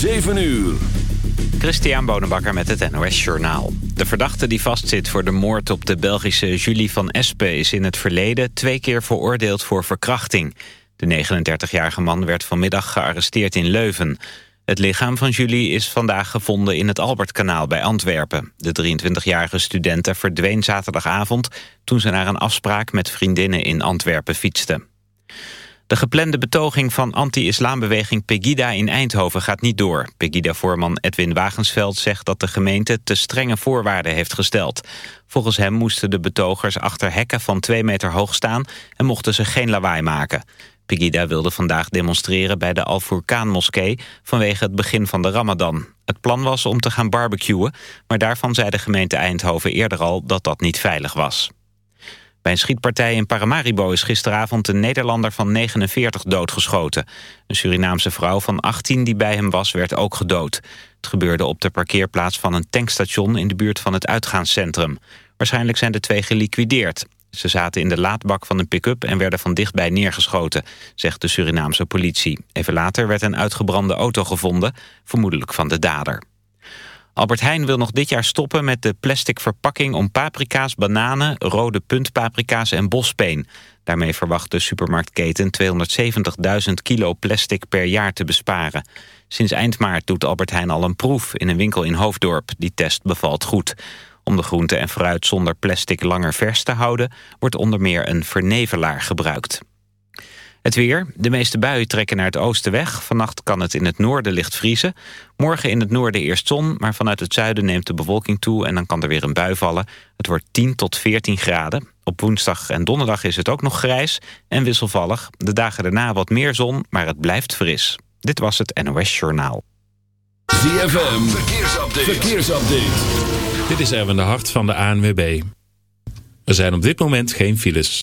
7 uur. Christian Bonenbakker met het NOS Journaal. De verdachte die vastzit voor de moord op de Belgische Julie van Espen... is in het verleden twee keer veroordeeld voor verkrachting. De 39-jarige man werd vanmiddag gearresteerd in Leuven. Het lichaam van Julie is vandaag gevonden in het Albertkanaal bij Antwerpen. De 23-jarige studente verdween zaterdagavond... toen ze naar een afspraak met vriendinnen in Antwerpen fietste. De geplande betoging van anti-islambeweging Pegida in Eindhoven gaat niet door. Pegida-voorman Edwin Wagensveld zegt dat de gemeente te strenge voorwaarden heeft gesteld. Volgens hem moesten de betogers achter hekken van twee meter hoog staan en mochten ze geen lawaai maken. Pegida wilde vandaag demonstreren bij de Al-Furqaan-moskee vanwege het begin van de Ramadan. Het plan was om te gaan barbecuen, maar daarvan zei de gemeente Eindhoven eerder al dat dat niet veilig was. Bij een schietpartij in Paramaribo is gisteravond een Nederlander van 49 doodgeschoten. Een Surinaamse vrouw van 18 die bij hem was werd ook gedood. Het gebeurde op de parkeerplaats van een tankstation in de buurt van het uitgaanscentrum. Waarschijnlijk zijn de twee geliquideerd. Ze zaten in de laadbak van een pick-up en werden van dichtbij neergeschoten, zegt de Surinaamse politie. Even later werd een uitgebrande auto gevonden, vermoedelijk van de dader. Albert Heijn wil nog dit jaar stoppen met de plastic verpakking om paprika's, bananen, rode puntpaprika's en bospeen. Daarmee verwacht de supermarktketen 270.000 kilo plastic per jaar te besparen. Sinds eind maart doet Albert Heijn al een proef in een winkel in Hoofddorp. Die test bevalt goed. Om de groente en fruit zonder plastic langer vers te houden... wordt onder meer een vernevelaar gebruikt. Het weer. De meeste buien trekken naar het oosten weg. Vannacht kan het in het noorden licht vriezen. Morgen in het noorden eerst zon, maar vanuit het zuiden neemt de bewolking toe... en dan kan er weer een bui vallen. Het wordt 10 tot 14 graden. Op woensdag en donderdag is het ook nog grijs en wisselvallig. De dagen daarna wat meer zon, maar het blijft fris. Dit was het NOS Journaal. ZFM. Verkeersupdate. Verkeersupdate. Dit is Erwin de Hart van de ANWB. Er zijn op dit moment geen files.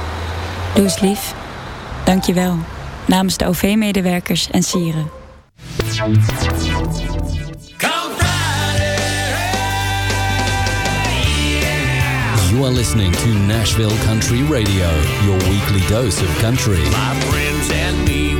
Doe eens lief. Dank je wel. Namens de OV-medewerkers en sieren. You are listening to Nashville Country Radio, your weekly dose of country. My friends and me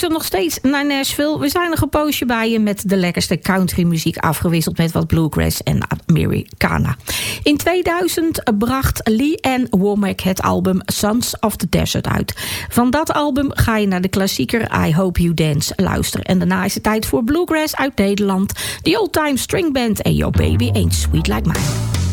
luister nog steeds naar Nashville. We zijn nog een poosje bij je met de lekkerste country muziek afgewisseld met wat bluegrass en Americana. In 2000 bracht Lee Ann Womack het album Sons of the Desert uit. Van dat album ga je naar de klassieker I Hope You Dance luisteren. En daarna is het tijd voor bluegrass uit Nederland, The Old Time String Band en Your Baby Ain't Sweet Like Mine.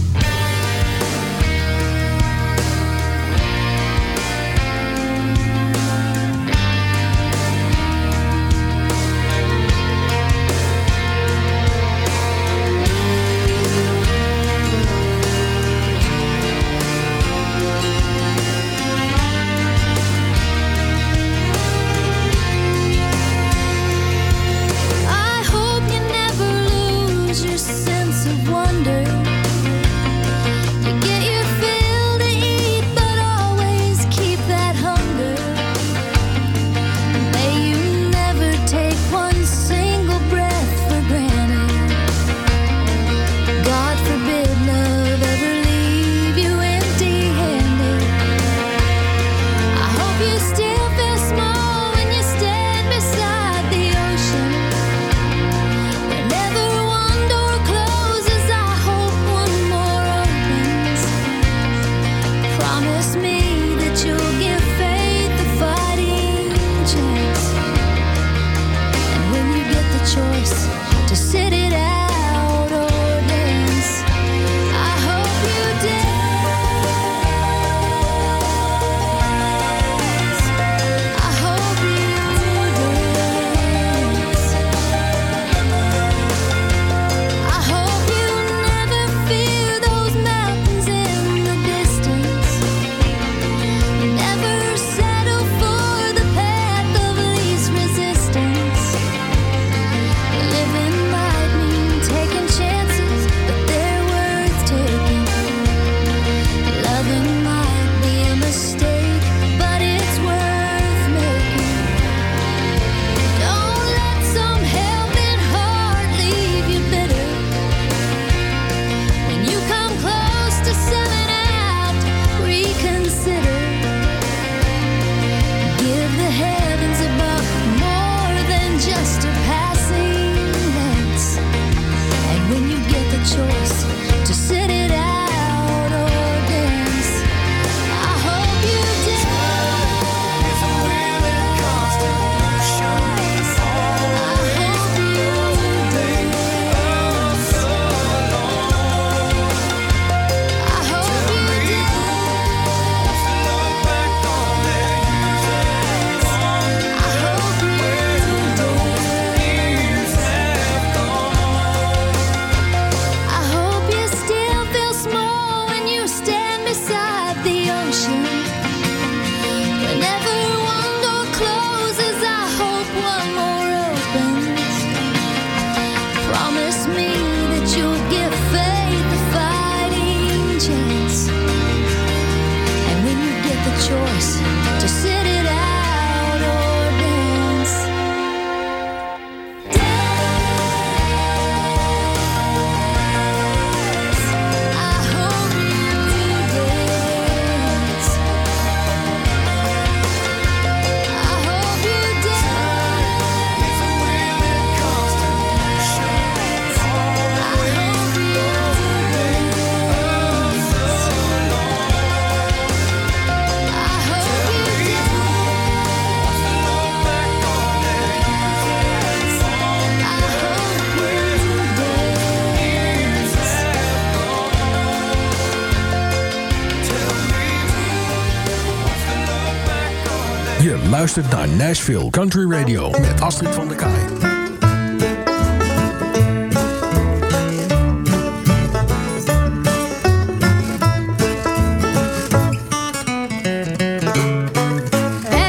Je luistert naar Nashville Country Radio met Astrid van der Kaai.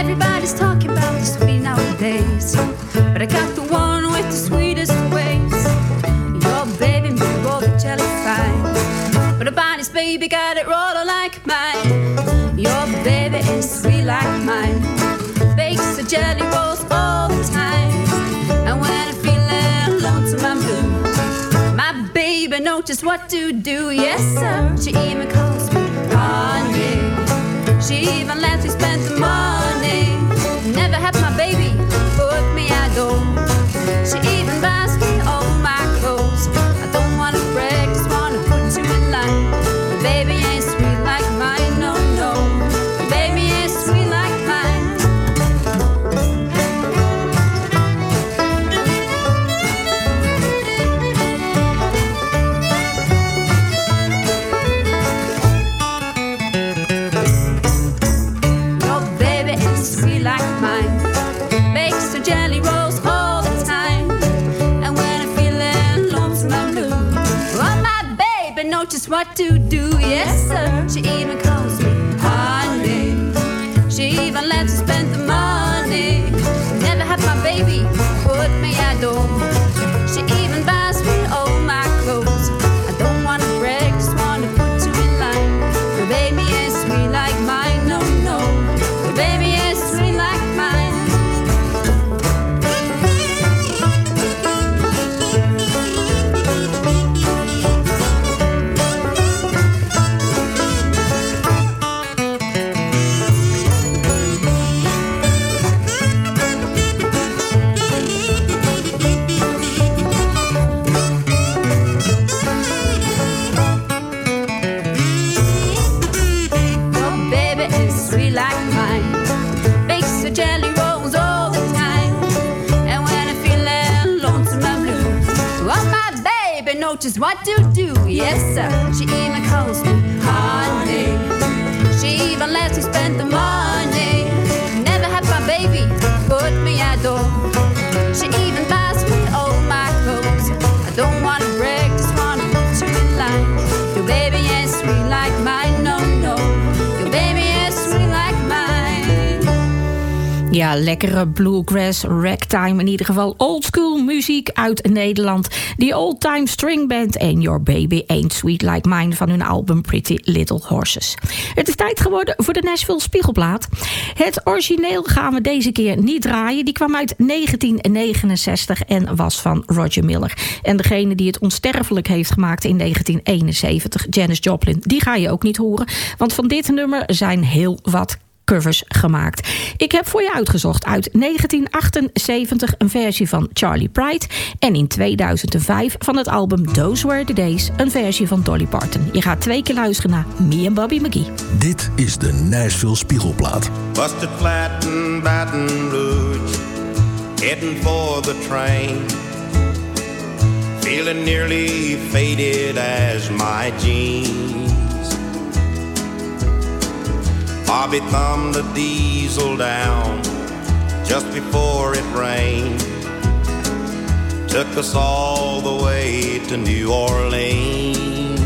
Everybody's talking about the sweet nowadays. But I got the one with the sweetest ways. Your baby may roll the jelly. But the body's baby got it rolling like mine. Your baby is sweet like rolls all the time. And when I'm feeling lonesome and blue, my baby knows just what to do. Yes, sir. She even calls bluegrass, ragtime, in ieder geval oldschool muziek uit Nederland. Die Old Time String Band en Your Baby Ain't Sweet Like Mine van hun album Pretty Little Horses. Het is tijd geworden voor de Nashville Spiegelplaat. Het origineel gaan we deze keer niet draaien. Die kwam uit 1969 en was van Roger Miller. En degene die het onsterfelijk heeft gemaakt in 1971, Janis Joplin, die ga je ook niet horen. Want van dit nummer zijn heel wat covers gemaakt. Ik heb voor je uitgezocht uit 1978 een versie van Charlie Pride en in 2005 van het album Those Were the Days een versie van Dolly Parton. Je gaat twee keer luisteren naar Me en Bobby McGee. Dit is de Nashville Spiegelplaat. Busted flat in Baton Rouge, heading for the train. Feeling nearly faded as my jeans. Bobby thumbed the diesel down just before it rained. Took us all the way to New Orleans.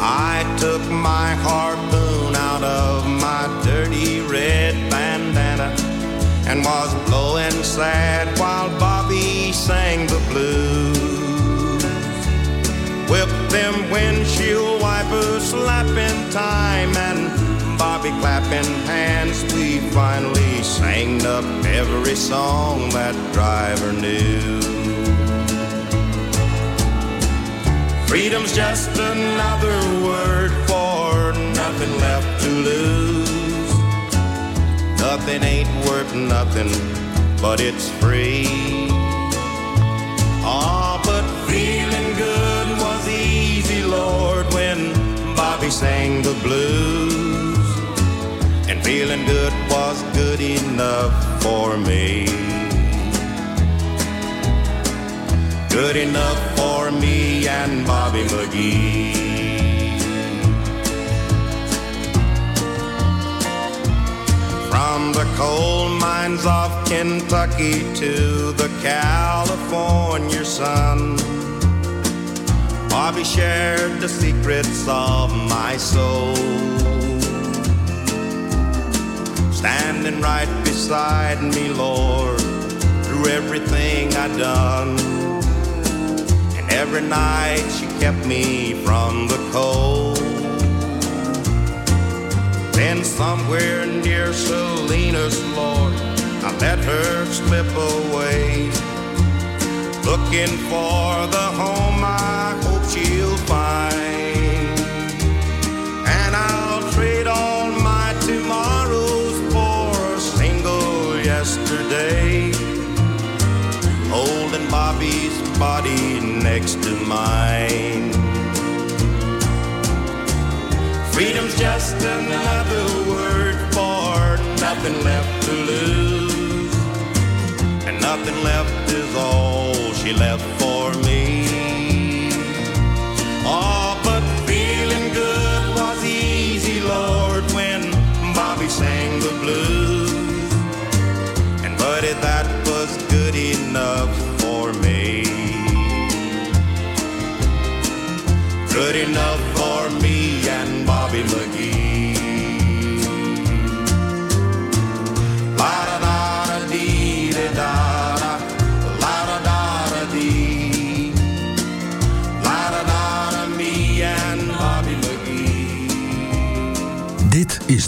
I took my harpoon out of my dirty red bandana and was blowing sad while Bobby sang the blues. With them windshield wipers slapping time and Bobby clapping hands, we finally sang up every song that driver knew. Freedom's just another word for nothing left to lose. Nothing ain't worth nothing, but it's free. sang the blues. And feeling good was good enough for me. Good enough for me and Bobby McGee. From the coal mines of Kentucky to the California sun. Bobby shared the secrets of my soul. Standing right beside me, Lord, through everything I'd done. And every night she kept me from the cold. Then somewhere near Selena's, Lord, I let her slip away. Looking for the home I just another word for nothing left to lose. And nothing left is all she left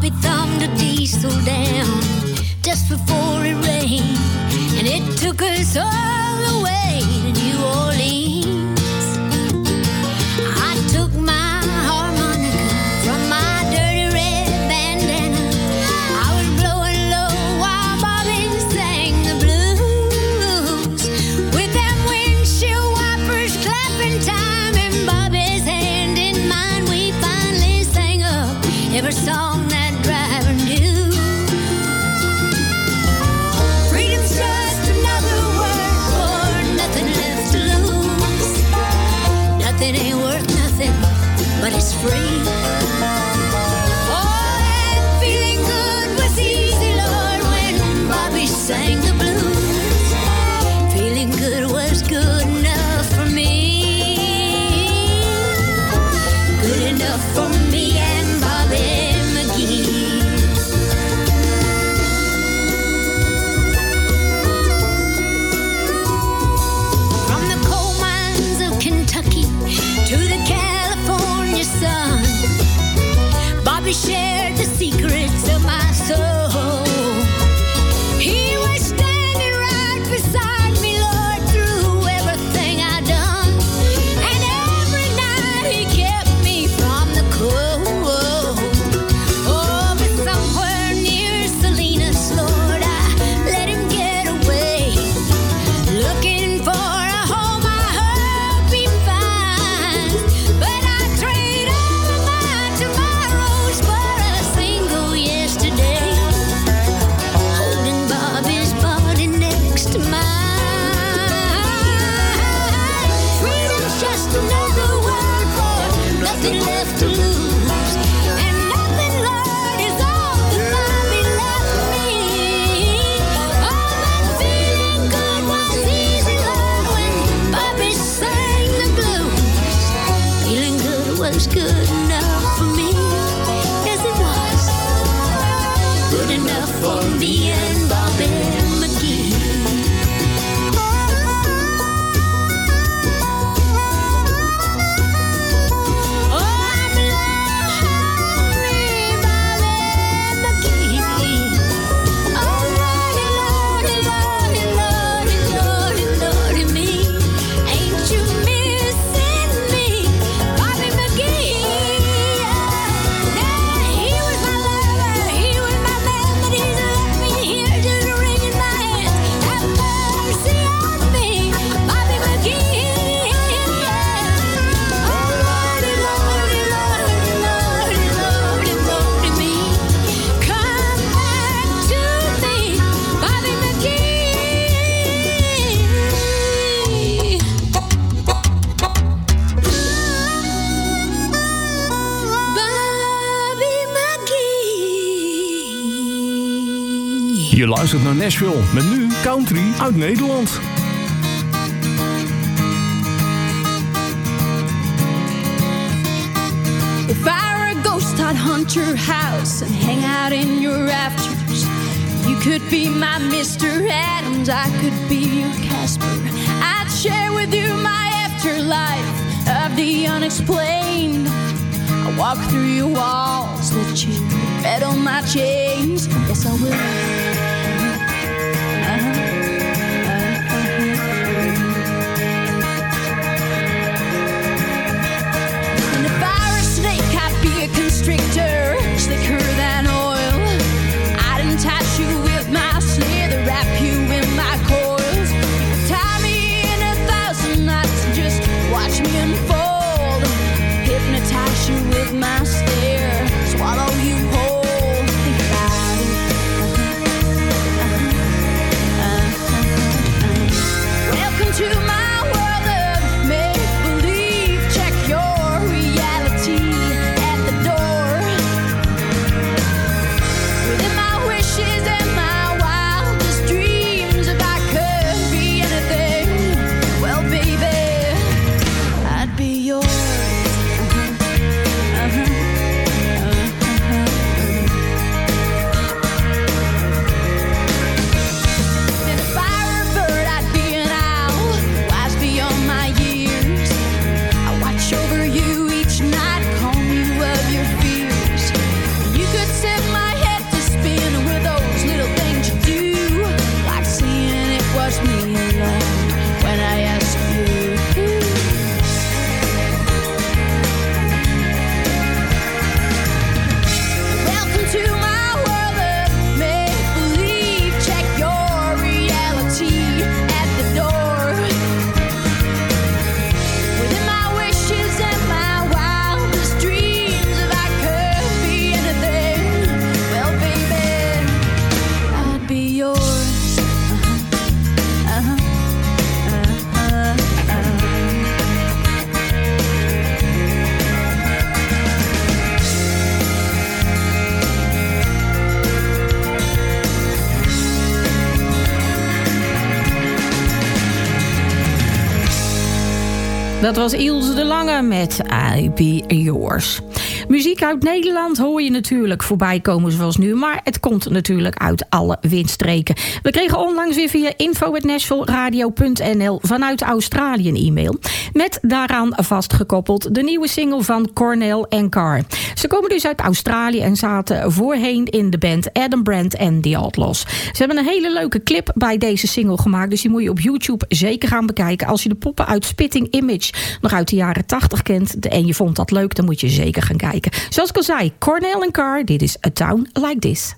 Bobby thumbed the diesel down just before it rained, and it took us all. was good enough for me. Yes, it was good enough for me and Bobby. Je luistert naar Nashville met nu country uit Nederland. If I were a ghost, I'd haunt your house and hang out in your rafters. You could be my Mr. Adams, I could be your Casper. I'd share with you my afterlife of the unexplained. I walk through your walls, let you bet on my chains. Yes, I will. Constrictor, slicker than oil. Lange met I Be Yours. Muziek uit Nederland hoor je natuurlijk voorbij komen zoals nu. Maar het komt natuurlijk uit alle windstreken. We kregen onlangs weer via info.nashvilleradio.nl vanuit Australië een e-mail. Met daaraan vastgekoppeld de nieuwe single van Cornell en Carr. Ze komen dus uit Australië en zaten voorheen in de band Adam Brand en The Outlaws. Ze hebben een hele leuke clip bij deze single gemaakt. Dus die moet je op YouTube zeker gaan bekijken. Als je de poppen uit Spitting Image nog uit de jaren 80 kent en je vond dat leuk, dan moet je zeker gaan kijken. Zoals ik al zei, Cornell en Carr, dit is A Town Like This.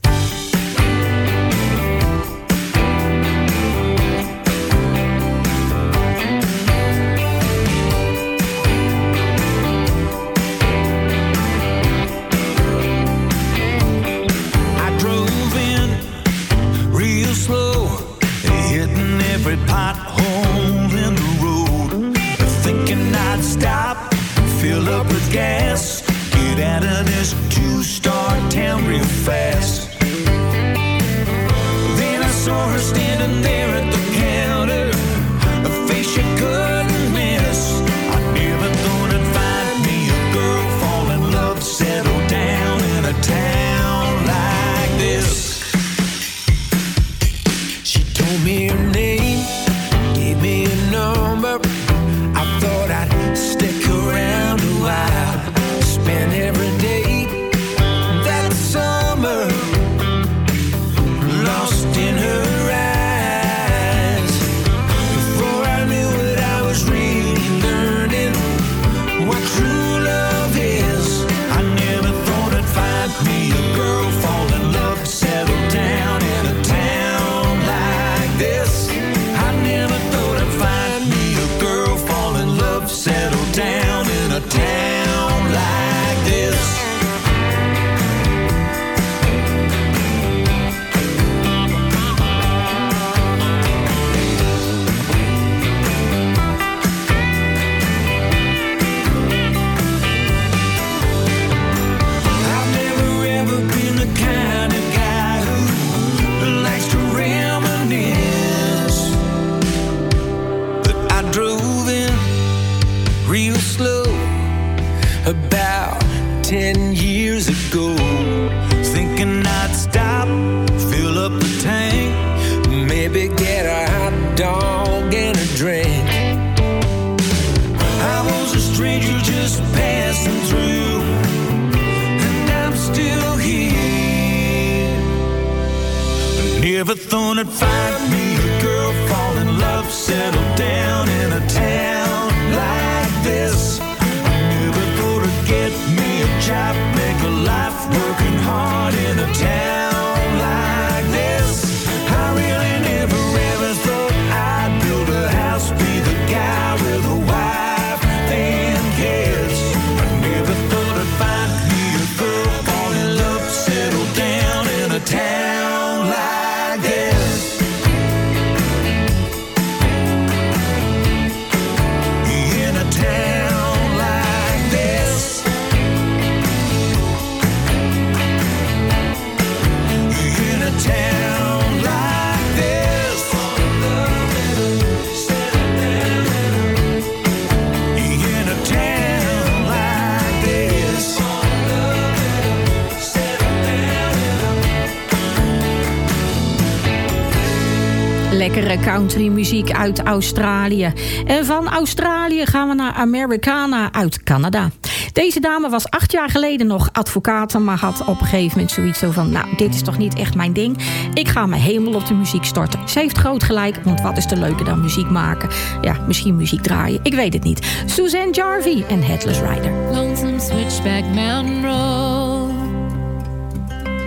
lekkere country muziek uit Australië. En van Australië gaan we naar Americana uit Canada. Deze dame was acht jaar geleden nog advocaat, maar had op een gegeven moment zoiets van: Nou, dit is toch niet echt mijn ding. Ik ga me helemaal op de muziek storten. Ze heeft groot gelijk, want wat is er leuker dan muziek maken? Ja, misschien muziek draaien, ik weet het niet. Suzanne Jarvie en Headless Rider. Lonesome switchback mountain road.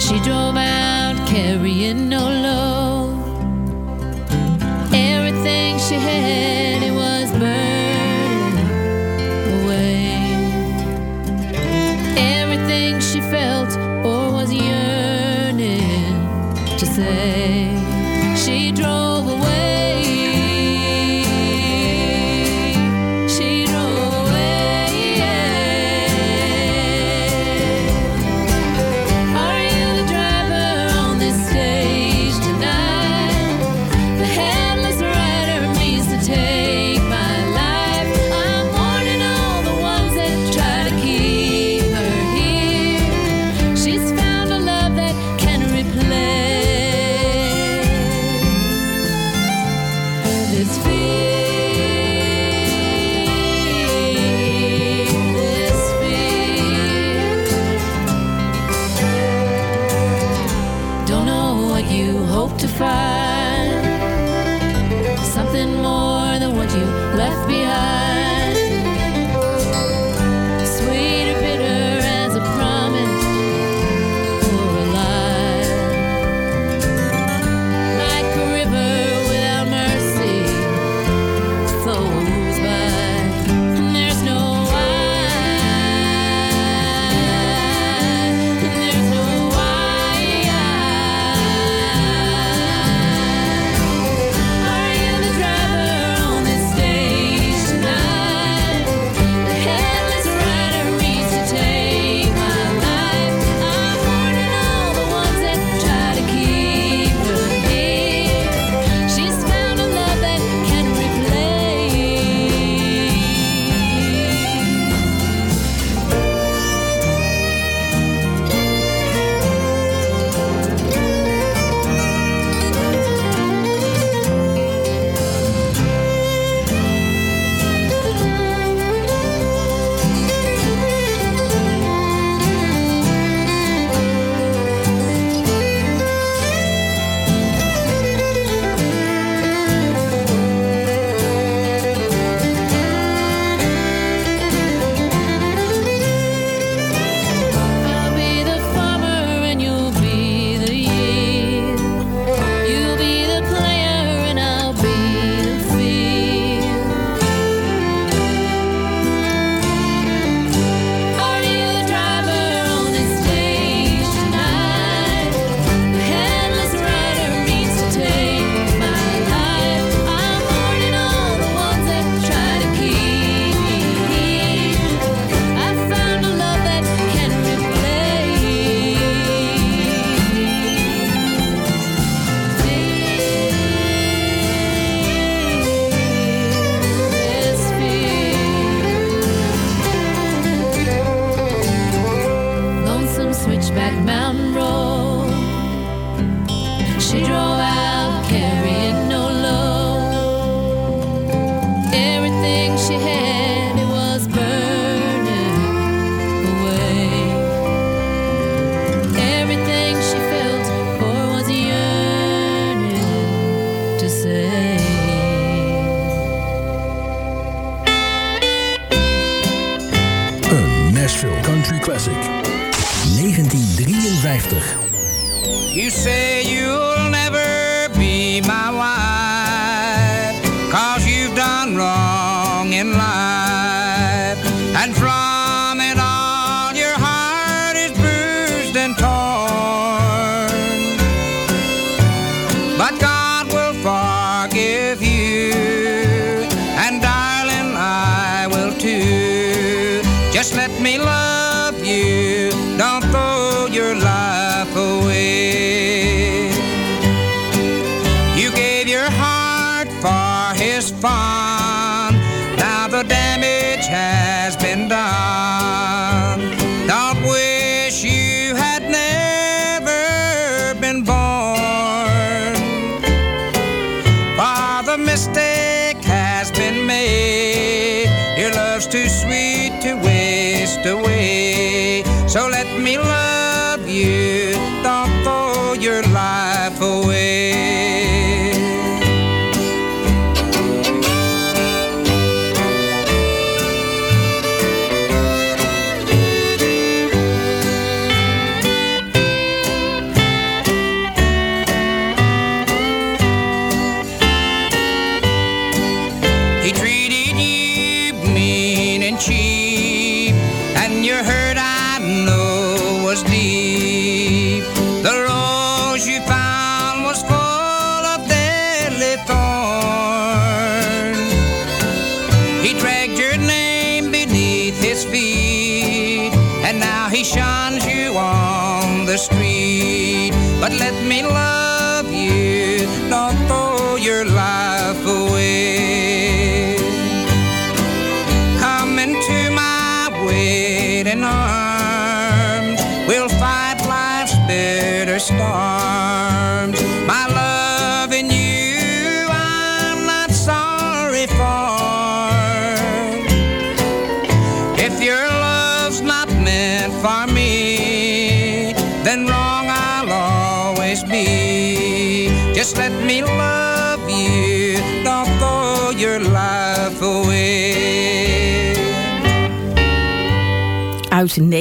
She drove out carrying no load. your head.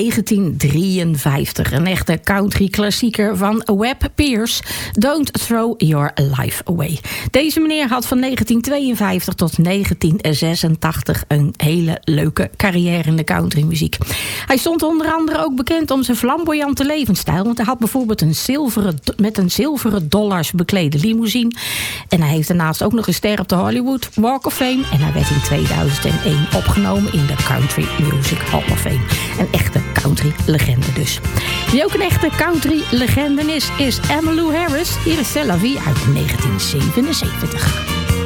1953. Een echte country klassieker van Webb Pierce. Don't throw your life away. Deze meneer had van 1952 tot 1986 een hele leuke carrière in de countrymuziek. Hij stond onder andere ook bekend om zijn flamboyante levensstijl. Want hij had bijvoorbeeld een zilveren, met een zilveren dollars beklede limousine. En hij heeft daarnaast ook nog een ster op de Hollywood Walk of Fame. En hij werd in 2001 opgenomen in de Country Music Hall of Fame. Een echte country-legende dus. Die ook een echte country-legende is, is Emmylou Harris. Hier is Tel uit 1977.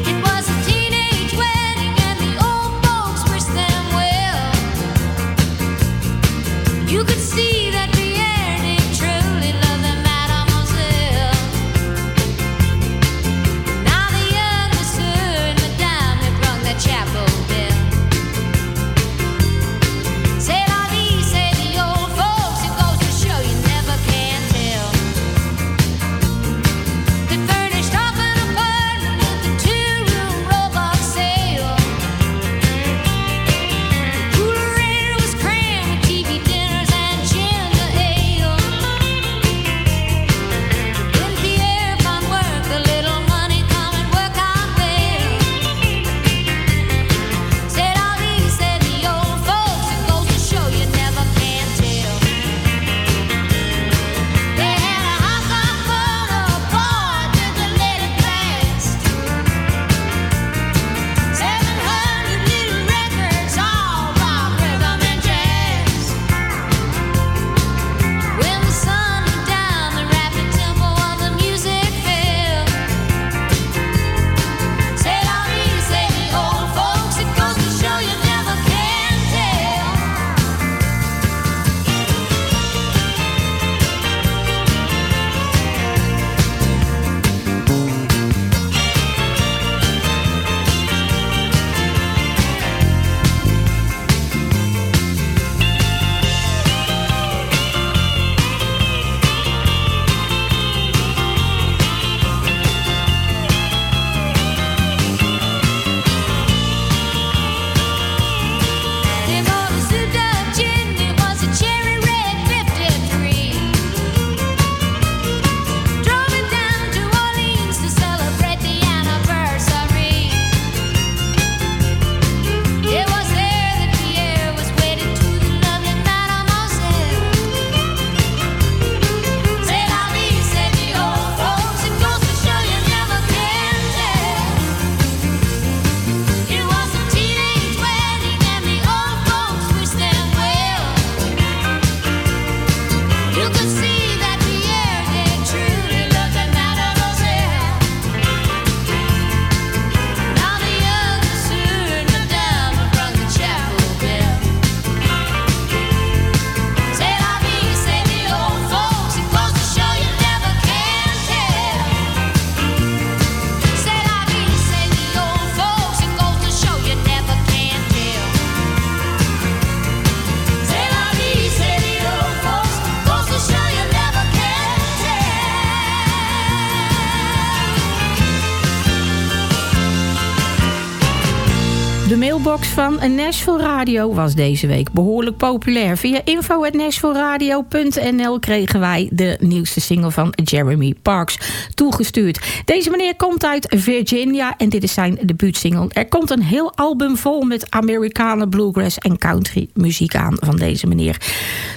Nashville Radio was deze week behoorlijk populair. Via info.nashvilleradio.nl kregen wij de nieuwste single van Jeremy Parks toegestuurd. Deze meneer komt uit Virginia en dit is zijn debuutsingle. Er komt een heel album vol met Amerikanen, bluegrass en country muziek aan van deze meneer.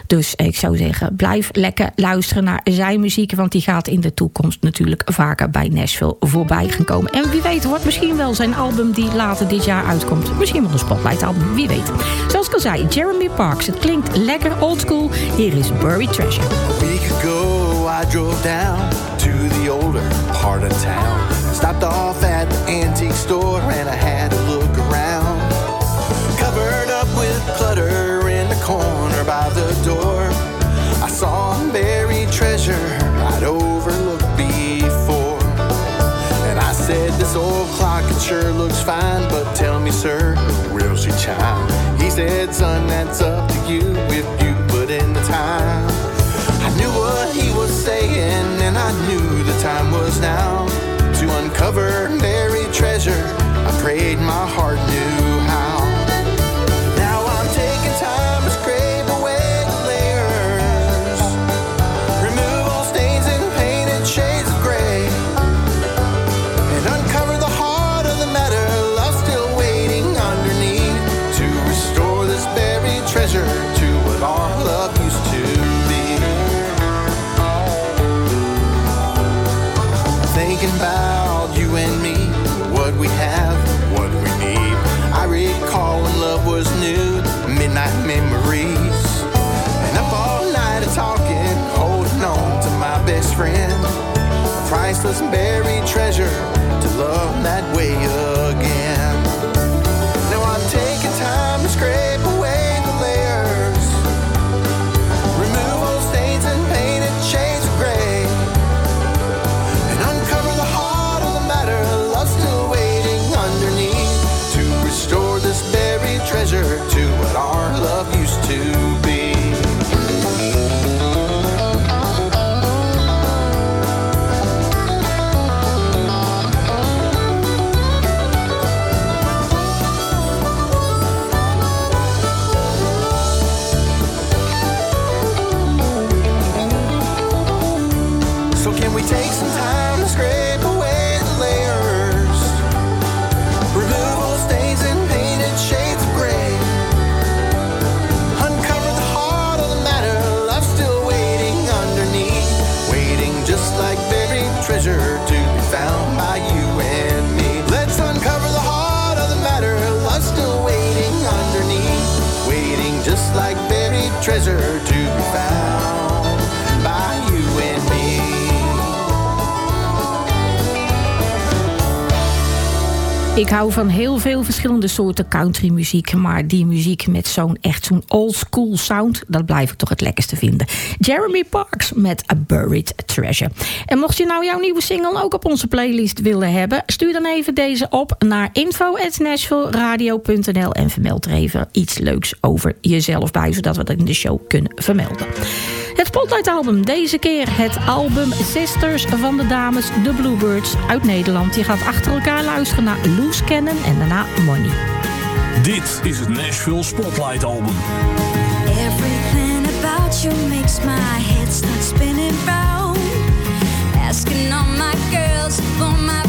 Dus ik zou zeggen, blijf lekker luisteren naar zijn muziek, want die gaat in de toekomst natuurlijk vaker bij Nashville voorbij gaan komen. En wie weet wordt misschien wel zijn album die later dit jaar uitkomt. Misschien wel een spotlight album, wie weet. Zoals ik al zei, Jeremy Parks. Het klinkt lekker oldschool. Hier is Buried Treasure. A week ago, I drove down to the older part of town. Stopped off at the antique store and I had a look around. Covered up with clutter in the corner by the door. I saw buried treasure I'd overlooked before. And I said, This old clock, it sure looks fine, but tell me, sir, chime? He said, Son, that's up to you if you put in the time. I knew what he was saying, and I knew the time was now to uncover buried treasure. I prayed my heart knew Ik hou van heel veel verschillende soorten country muziek. Maar die muziek met zo'n echt zo'n old school sound, dat blijf ik toch het lekkerste vinden. Jeremy Parks met A Buried Treasure. En mocht je nou jouw nieuwe single ook op onze playlist willen hebben, stuur dan even deze op naar info.nashvilleradio.nl en vermeld er even iets leuks over jezelf bij, zodat we dat in de show kunnen vermelden. Spotlight album, deze keer het album Sisters van de dames The Bluebirds uit Nederland. Je gaat achter elkaar luisteren naar Loose Cannon en daarna Money. Dit is het Nashville Spotlight Album. Everything about you makes my head start spinning round. Asking all my girls pull my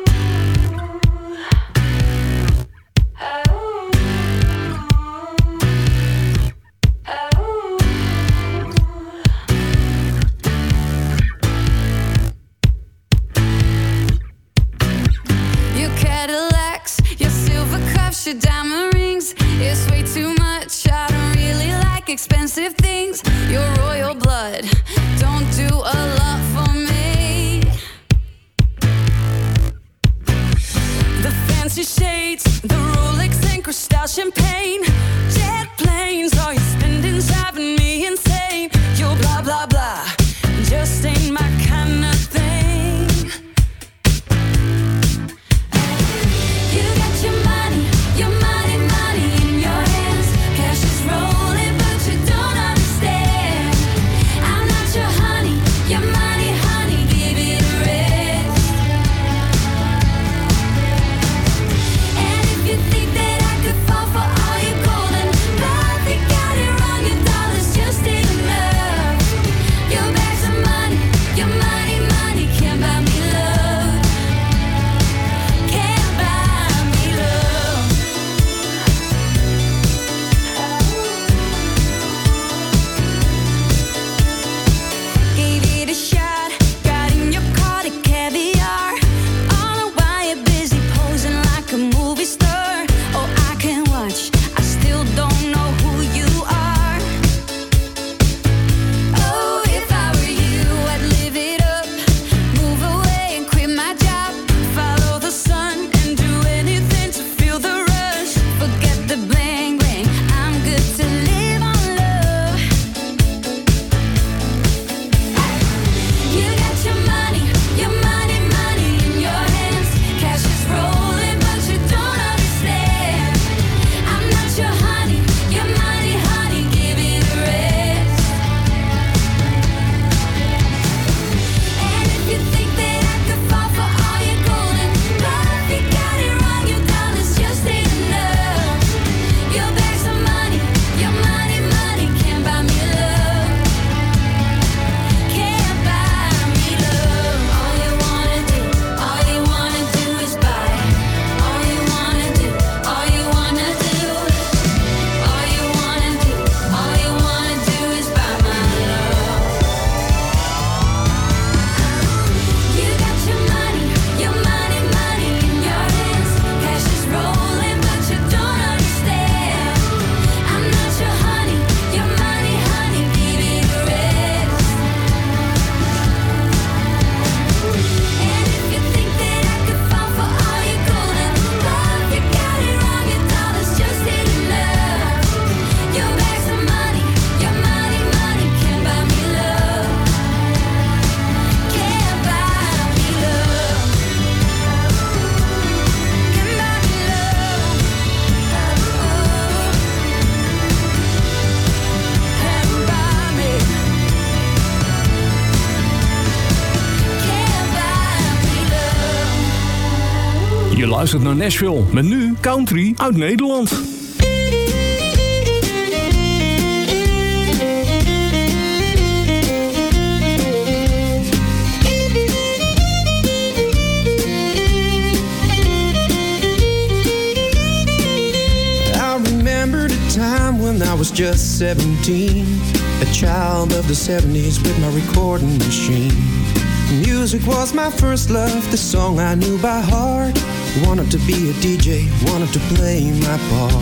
Luistert naar Nashville. Met nu country uit Nederland. I remembered a time when I was just 17, a child of the 70s with my recording machine. Music was my first love, the song I knew by heart. Wanted to be a DJ, wanted to play my part.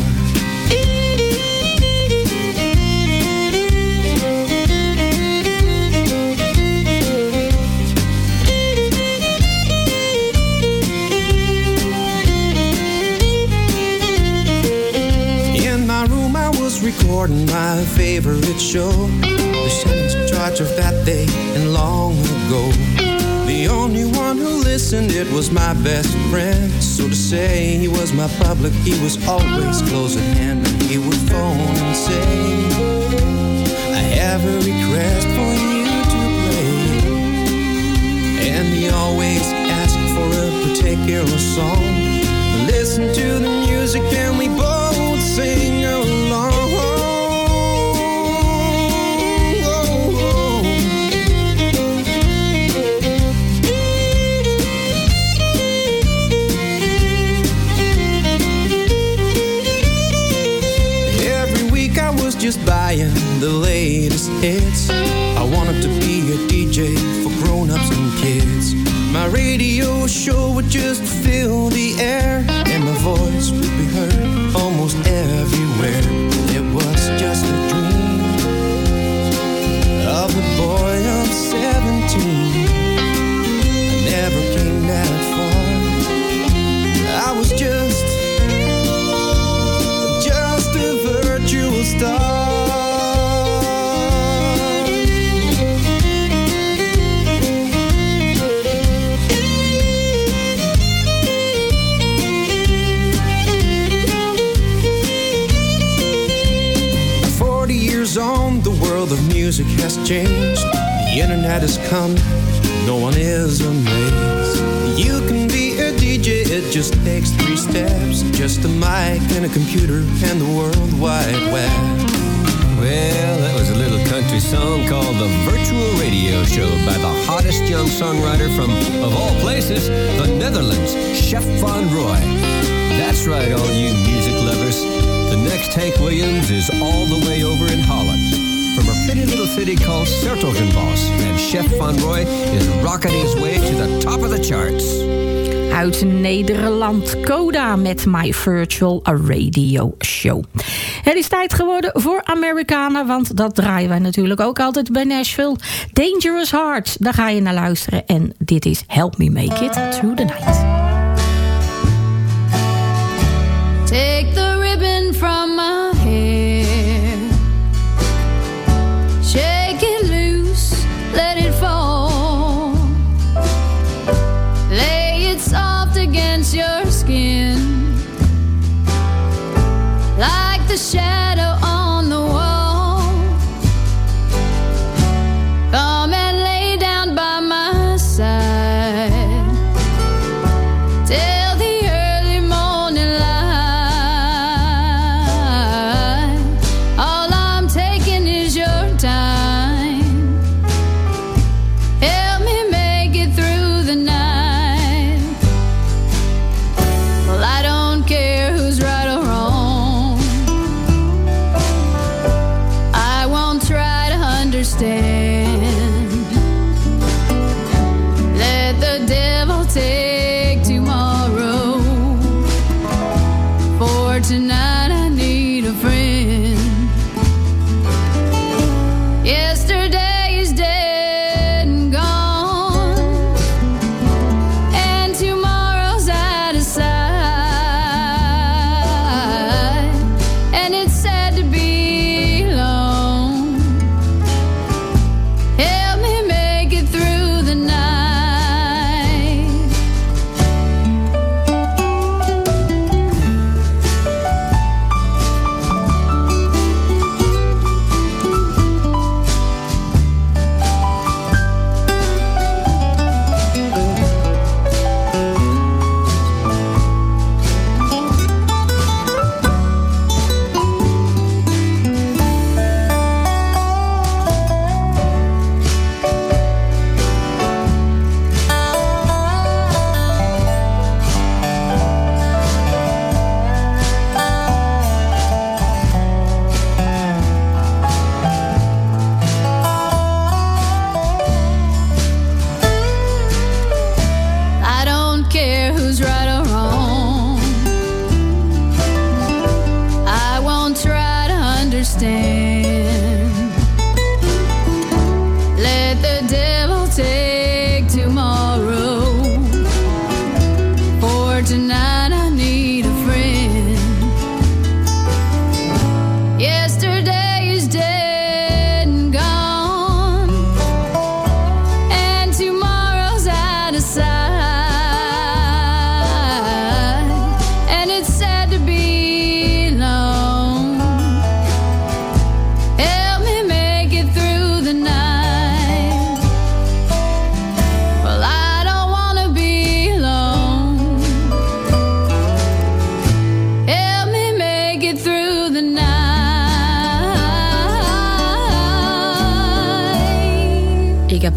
In my room, I was recording my favorite show. The Shannon's charge of that day and long ago. The only one who listened, it was my best friend. So to say, he was my public, he was always close at hand. And he would phone and say, I have a request for you to play. And he always asked for a particular song. Listen to the music and we both sing hits. I wanted to be a DJ for grown-ups and kids. My radio show would just fill a computer and the World Wide Web. Well, that was a little country song called The Virtual Radio Show by the hottest young songwriter from, of all places, the Netherlands, Chef Van Roy. That's right, all you music lovers. The next Hank Williams is all the way over in Holland. From a pretty little city called Sertogenbos. And Chef Van Roy is rocketing his way to the top of the charts. Uit Nederland, Coda met My Virtual Radio Show. Het is tijd geworden voor Americana, want dat draaien wij natuurlijk ook altijd bij Nashville. Dangerous Hearts, daar ga je naar luisteren. En dit is Help Me Make It Through the Night. The shadow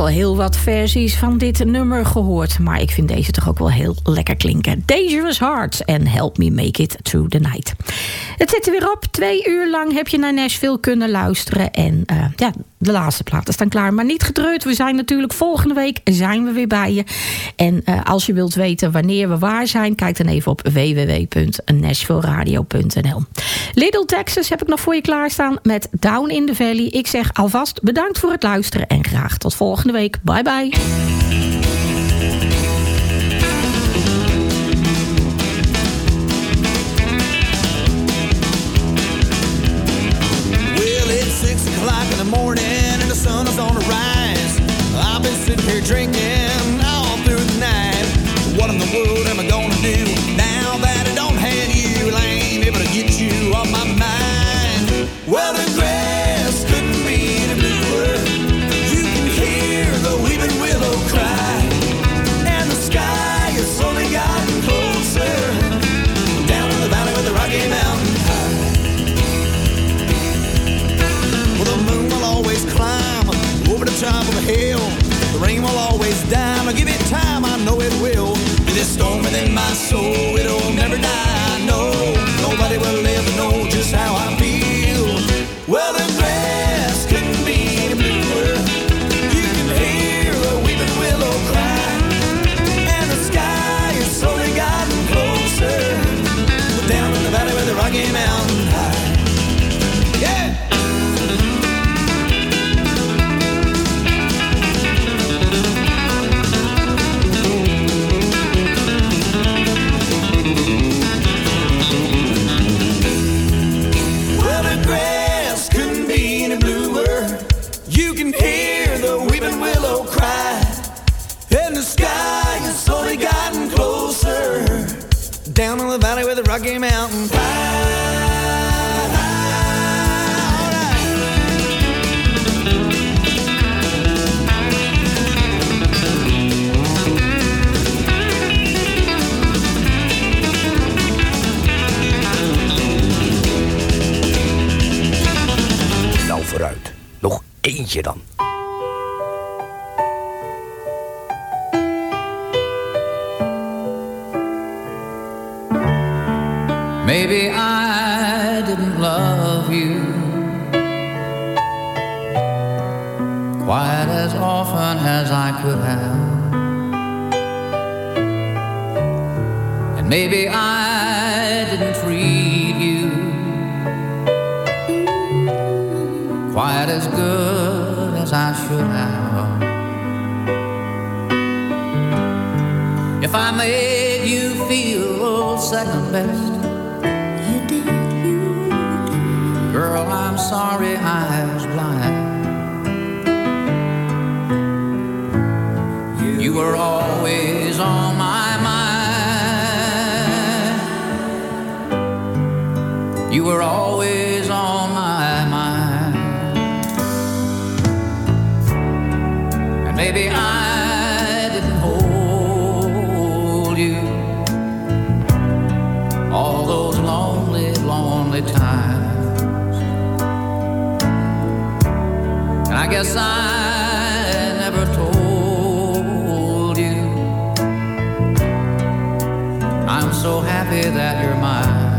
Al heel wat versies van dit nummer gehoord. Maar ik vind deze toch ook wel heel lekker klinken. Dangerous Hearts en Help Me Make It Through the Night. Het zit er weer op. Twee uur lang heb je naar Nashville kunnen luisteren. En eh, ja, de laatste platen staan klaar. Maar niet getreurd. We zijn natuurlijk volgende week zijn we weer bij je. En eh, als je wilt weten wanneer we waar zijn... kijk dan even op www.nashvilleradio.nl Little Texas heb ik nog voor je klaarstaan met Down in the Valley. Ik zeg alvast bedankt voor het luisteren en graag tot volgende week. Bye bye. As I could have. And maybe I didn't treat you quite as good as I should have. If I made you feel second best, you did, you did. Girl, I'm sorry I was blind. Were always on my mind. You were always on my mind. And maybe I didn't hold you all those lonely, lonely times. And I guess I happy that you're mine.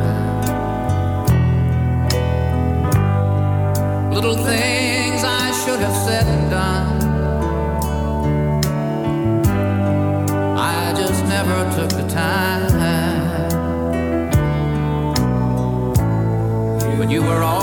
Little things I should have said and done. I just never took the time. But you were always